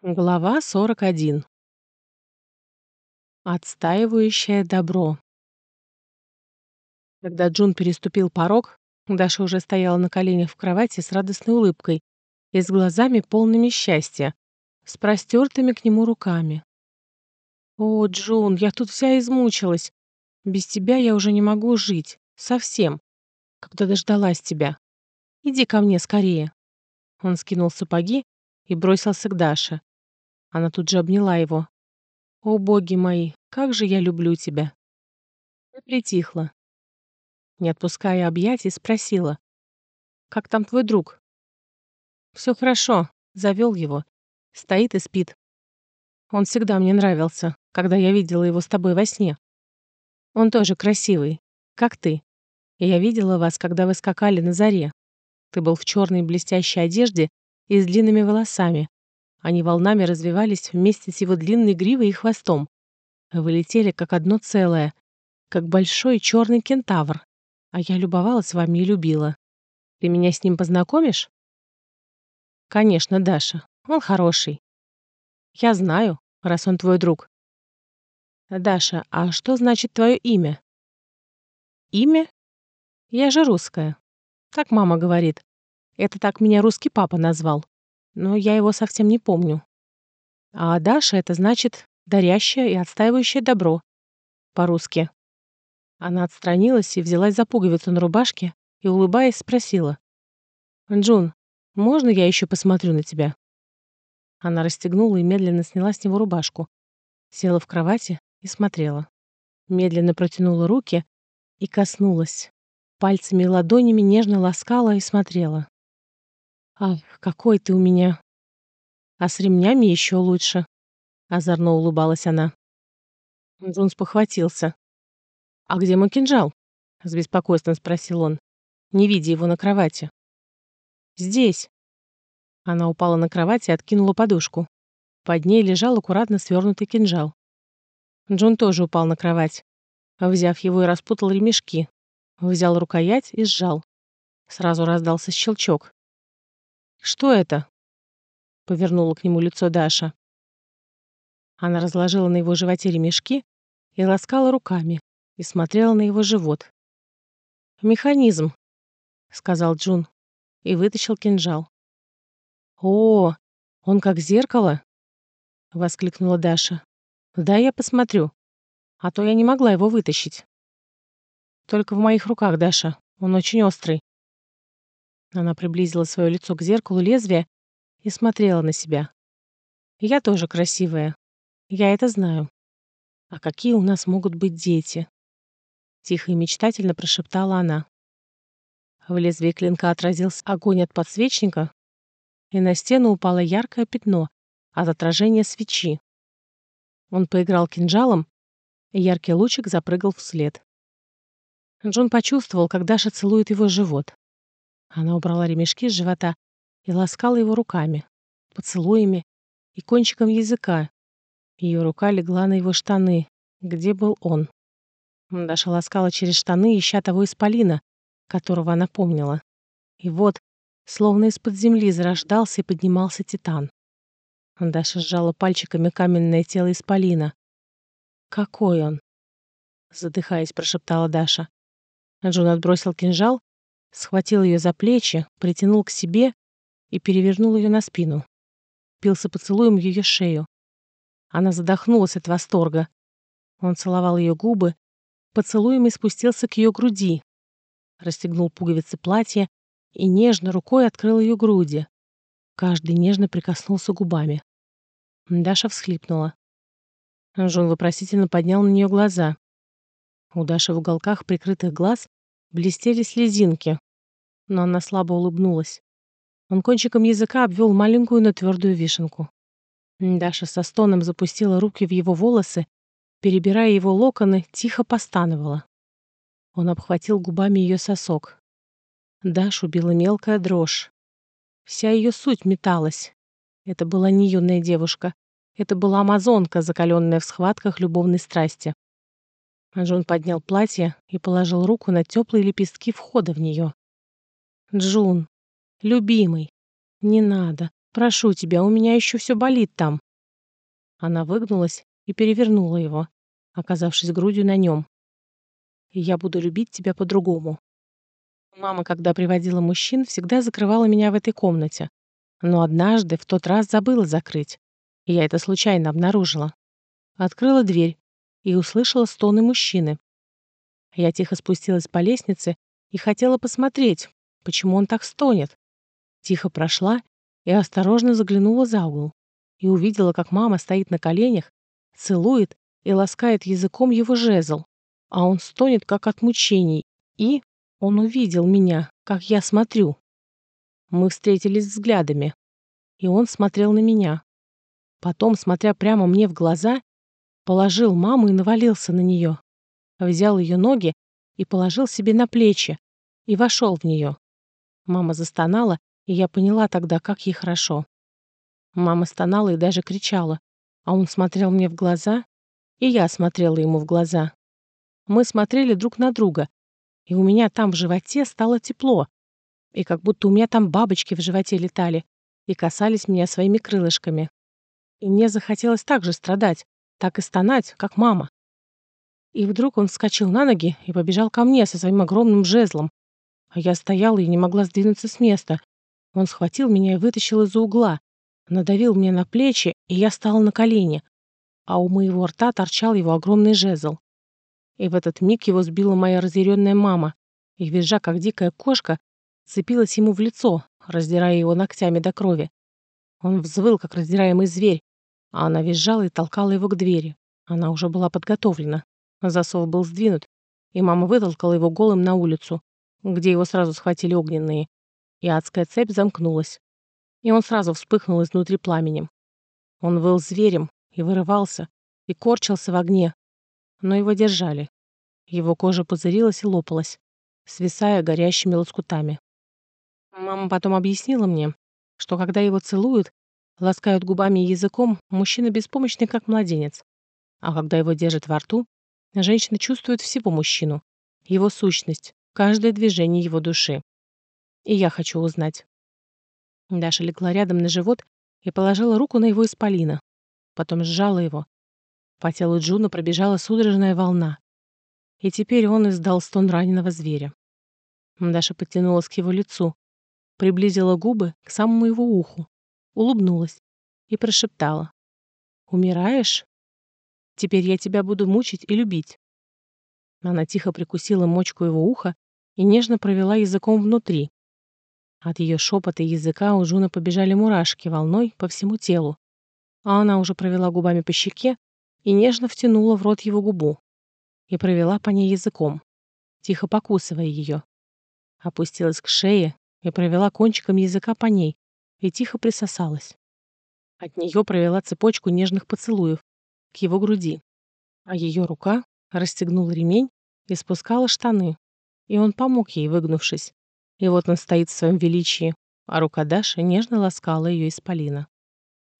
Глава 41. Отстаивающее добро. Когда Джун переступил порог, Даша уже стояла на коленях в кровати с радостной улыбкой и с глазами полными счастья, с простертыми к нему руками. «О, Джун, я тут вся измучилась. Без тебя я уже не могу жить. Совсем. Когда дождалась тебя. Иди ко мне скорее». Он скинул сапоги и бросился к Даше. Она тут же обняла его. «О, боги мои, как же я люблю тебя!» Я притихла. Не отпуская объятий, спросила. «Как там твой друг?» «Все хорошо», — завел его. Стоит и спит. Он всегда мне нравился, когда я видела его с тобой во сне. Он тоже красивый, как ты. И я видела вас, когда вы скакали на заре. Ты был в черной блестящей одежде и с длинными волосами, они волнами развивались вместе с его длинной гривой и хвостом. Вы летели как одно целое, как большой черный кентавр. А я любовалась вами и любила. Ты меня с ним познакомишь? Конечно, Даша. Он хороший. Я знаю, раз он твой друг. Даша, а что значит твое имя? Имя? Я же русская. Так мама говорит. Это так меня русский папа назвал но я его совсем не помню. А Даша — это значит «дарящая и отстаивающая добро» по-русски. Она отстранилась и взялась за пуговицу на рубашке и, улыбаясь, спросила. «Джун, можно я еще посмотрю на тебя?» Она расстегнула и медленно сняла с него рубашку. Села в кровати и смотрела. Медленно протянула руки и коснулась. Пальцами и ладонями нежно ласкала и смотрела. «Ах, какой ты у меня!» «А с ремнями еще лучше», — озорно улыбалась она. Джонс похватился. «А где мой кинжал?» — с беспокойством спросил он, не видя его на кровати. «Здесь». Она упала на кровать и откинула подушку. Под ней лежал аккуратно свернутый кинжал. Джон тоже упал на кровать. Взяв его и распутал ремешки. Взял рукоять и сжал. Сразу раздался щелчок. «Что это?» — повернула к нему лицо Даша. Она разложила на его животе ремешки и ласкала руками и смотрела на его живот. «Механизм», — сказал Джун и вытащил кинжал. «О, он как зеркало!» — воскликнула Даша. «Да, я посмотрю. А то я не могла его вытащить». «Только в моих руках, Даша. Он очень острый». Она приблизила свое лицо к зеркалу лезвия и смотрела на себя. «Я тоже красивая. Я это знаю. А какие у нас могут быть дети?» Тихо и мечтательно прошептала она. В лезвие клинка отразился огонь от подсвечника, и на стену упало яркое пятно от отражения свечи. Он поиграл кинжалом, и яркий лучик запрыгал вслед. Джон почувствовал, как Даша целует его живот. Она убрала ремешки с живота и ласкала его руками, поцелуями и кончиком языка. Ее рука легла на его штаны, где был он. Даша ласкала через штаны, ища того исполина, которого она помнила. И вот, словно из-под земли зарождался и поднимался титан. Даша сжала пальчиками каменное тело исполина. «Какой он?» Задыхаясь, прошептала Даша. Джун отбросил кинжал схватил ее за плечи, притянул к себе и перевернул ее на спину. Пился поцелуем ее шею. Она задохнулась от восторга. Он целовал ее губы, поцелуем и спустился к ее груди, расстегнул пуговицы платья и нежно рукой открыл ее груди. Каждый нежно прикоснулся губами. Даша всхлипнула. Жон вопросительно поднял на нее глаза. У Даши в уголках прикрытых глаз блестели слезинки, но она слабо улыбнулась. Он кончиком языка обвел маленькую, но твердую вишенку. Даша со стоном запустила руки в его волосы, перебирая его локоны, тихо постановала. Он обхватил губами ее сосок. Дашу била мелкая дрожь. Вся ее суть металась. Это была не юная девушка. Это была амазонка, закаленная в схватках любовной страсти. Джон поднял платье и положил руку на теплые лепестки входа в нее. «Джун, любимый, не надо, Прошу тебя, у меня еще все болит там». Она выгнулась и перевернула его, оказавшись грудью на нем. «И я буду любить тебя по-другому». Мама, когда приводила мужчин, всегда закрывала меня в этой комнате. Но однажды в тот раз забыла закрыть. И я это случайно обнаружила. Открыла дверь и услышала стоны мужчины. Я тихо спустилась по лестнице и хотела посмотреть, почему он так стонет. Тихо прошла и осторожно заглянула за угол и увидела, как мама стоит на коленях, целует и ласкает языком его жезл, а он стонет, как от мучений, и он увидел меня, как я смотрю. Мы встретились взглядами, и он смотрел на меня. Потом, смотря прямо мне в глаза, положил маму и навалился на нее. Взял ее ноги и положил себе на плечи и вошел в нее. Мама застонала, и я поняла тогда, как ей хорошо. Мама стонала и даже кричала, а он смотрел мне в глаза, и я смотрела ему в глаза. Мы смотрели друг на друга, и у меня там в животе стало тепло, и как будто у меня там бабочки в животе летали и касались меня своими крылышками. И мне захотелось так же страдать, так и стонать, как мама. И вдруг он вскочил на ноги и побежал ко мне со своим огромным жезлом. А я стояла и не могла сдвинуться с места. Он схватил меня и вытащил из-за угла, надавил мне на плечи, и я стала на колени, а у моего рта торчал его огромный жезл. И в этот миг его сбила моя разъяренная мама, и, визжа, как дикая кошка, цепилась ему в лицо, раздирая его ногтями до крови. Он взвыл, как раздираемый зверь, а она визжала и толкала его к двери. Она уже была подготовлена. Засов был сдвинут, и мама вытолкала его голым на улицу, где его сразу схватили огненные, и адская цепь замкнулась. И он сразу вспыхнул изнутри пламенем. Он выл зверем и вырывался, и корчился в огне, но его держали. Его кожа пузырилась и лопалась, свисая горящими лоскутами. Мама потом объяснила мне, что когда его целуют, ласкают губами и языком, мужчина беспомощный, как младенец. А когда его держат во рту, женщина чувствует всего мужчину, его сущность, каждое движение его души. И я хочу узнать. Даша легла рядом на живот и положила руку на его исполина. Потом сжала его. По телу Джуна пробежала судорожная волна. И теперь он издал стон раненого зверя. Даша подтянулась к его лицу, приблизила губы к самому его уху, улыбнулась и прошептала. «Умираешь? Теперь я тебя буду мучить и любить». Она тихо прикусила мочку его уха и нежно провела языком внутри, от ее шепота и языка у Жуна побежали мурашки волной по всему телу, а она уже провела губами по щеке и нежно втянула в рот его губу и провела по ней языком, тихо покусывая ее. Опустилась к шее и провела кончиком языка по ней и тихо присосалась. От нее провела цепочку нежных поцелуев к его груди, а ее рука расстегнула ремень и спускала штаны, и он помог ей, выгнувшись, и вот он стоит в своем величии, а рука Даши нежно ласкала ее исполина.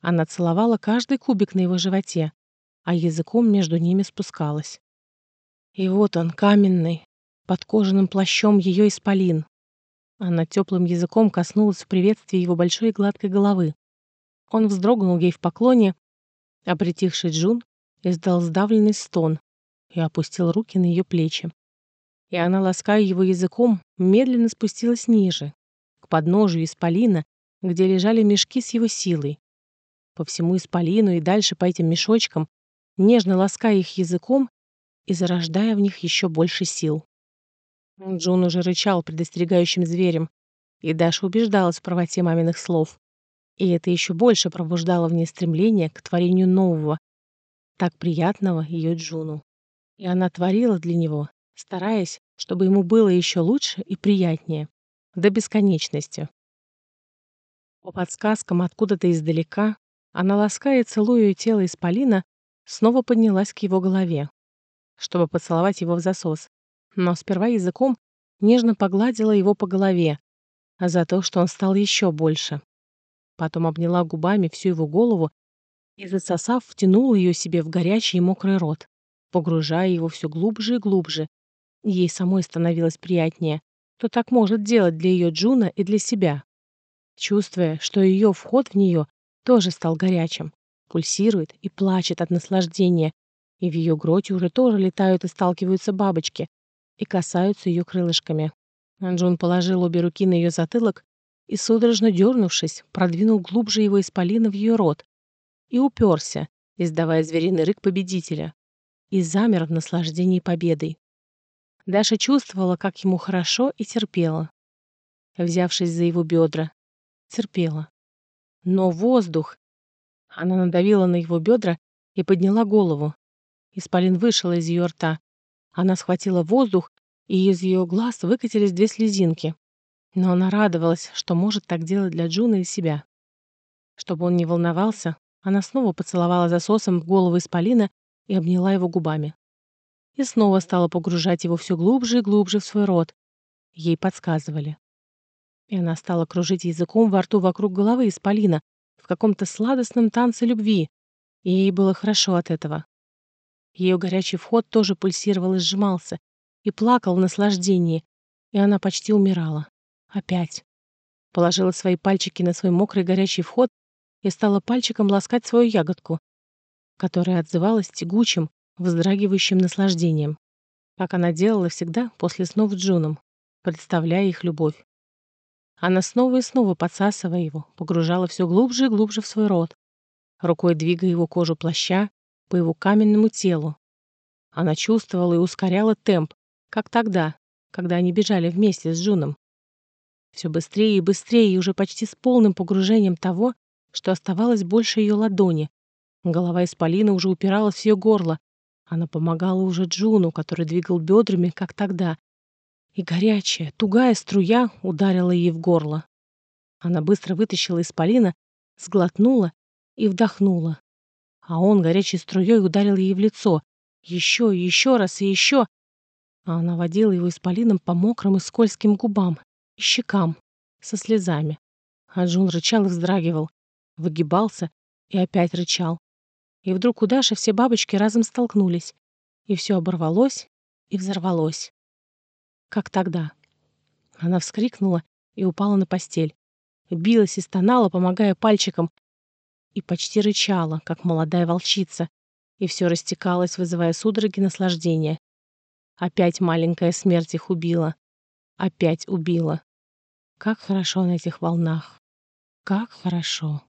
Она целовала каждый кубик на его животе, а языком между ними спускалась. И вот он, каменный, под кожаным плащом ее исполин. Она теплым языком коснулась в приветствии его большой гладкой головы. Он вздрогнул ей в поклоне, а притихший Джун издал сдавленный стон и опустил руки на ее плечи и она, лаская его языком, медленно спустилась ниже, к подножию исполина, где лежали мешки с его силой. По всему исполину и дальше по этим мешочкам, нежно лаская их языком и зарождая в них еще больше сил. Джун уже рычал предостерегающим зверем, и Даша убеждалась в правоте маминых слов. И это еще больше пробуждало в ней стремление к творению нового, так приятного ее Джуну. И она творила для него, стараясь, чтобы ему было еще лучше и приятнее, до бесконечности. По подсказкам откуда-то издалека, она, лаская и целуя тело исполина, снова поднялась к его голове, чтобы поцеловать его в засос, но сперва языком нежно погладила его по голове, а за то, что он стал еще больше. Потом обняла губами всю его голову и, засосав, втянула ее себе в горячий и мокрый рот, погружая его все глубже и глубже, Ей самой становилось приятнее, кто так может делать для ее Джуна и для себя. чувствуя, что ее вход в нее тоже стал горячим, пульсирует и плачет от наслаждения, и в ее грудь уже тоже летают и сталкиваются бабочки и касаются ее крылышками. Анджун положил обе руки на ее затылок и, судорожно дернувшись, продвинул глубже его исполина в ее рот и уперся, издавая звериный рык победителя, и замер в наслаждении победой. Даша чувствовала, как ему хорошо, и терпела. Взявшись за его бедра, терпела. Но воздух... Она надавила на его бедра и подняла голову. Исполин вышел из ее рта. Она схватила воздух, и из ее глаз выкатились две слезинки. Но она радовалась, что может так делать для Джуна и себя. Чтобы он не волновался, она снова поцеловала засосом в голову Исполина и обняла его губами. И снова стала погружать его все глубже и глубже в свой рот. Ей подсказывали. И она стала кружить языком во рту вокруг головы Исполина в каком-то сладостном танце любви, и ей было хорошо от этого. Ее горячий вход тоже пульсировал и сжимался, и плакал в наслаждении, и она почти умирала. Опять. Положила свои пальчики на свой мокрый горячий вход и стала пальчиком ласкать свою ягодку, которая отзывалась тягучим, вздрагивающим наслаждением, как она делала всегда после снов с Джуном, представляя их любовь. Она снова и снова, подсасывая его, погружала все глубже и глубже в свой рот, рукой двигая его кожу плаща по его каменному телу. Она чувствовала и ускоряла темп, как тогда, когда они бежали вместе с Джуном. Все быстрее и быстрее, и уже почти с полным погружением того, что оставалось больше ее ладони. Голова Исполина уже упиралась в ее горло. Она помогала уже Джуну, который двигал бедрами, как тогда. И горячая, тугая струя ударила ей в горло. Она быстро вытащила Исполина, сглотнула и вдохнула. А он горячей струей ударил ей в лицо. Еще и еще раз и еще. А она водила его Исполином по мокрым и скользким губам и щекам со слезами. А Джун рычал и вздрагивал выгибался и опять рычал. И вдруг у Даши все бабочки разом столкнулись, и все оборвалось и взорвалось. Как тогда. Она вскрикнула и упала на постель. Билась и стонала, помогая пальчикам, и почти рычала, как молодая волчица, и все растекалось, вызывая судороги наслаждения. Опять маленькая смерть их убила. Опять убила. Как хорошо на этих волнах. Как хорошо.